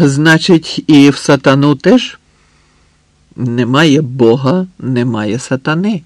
Значить, і в сатану теж? Немає Бога, немає сатани.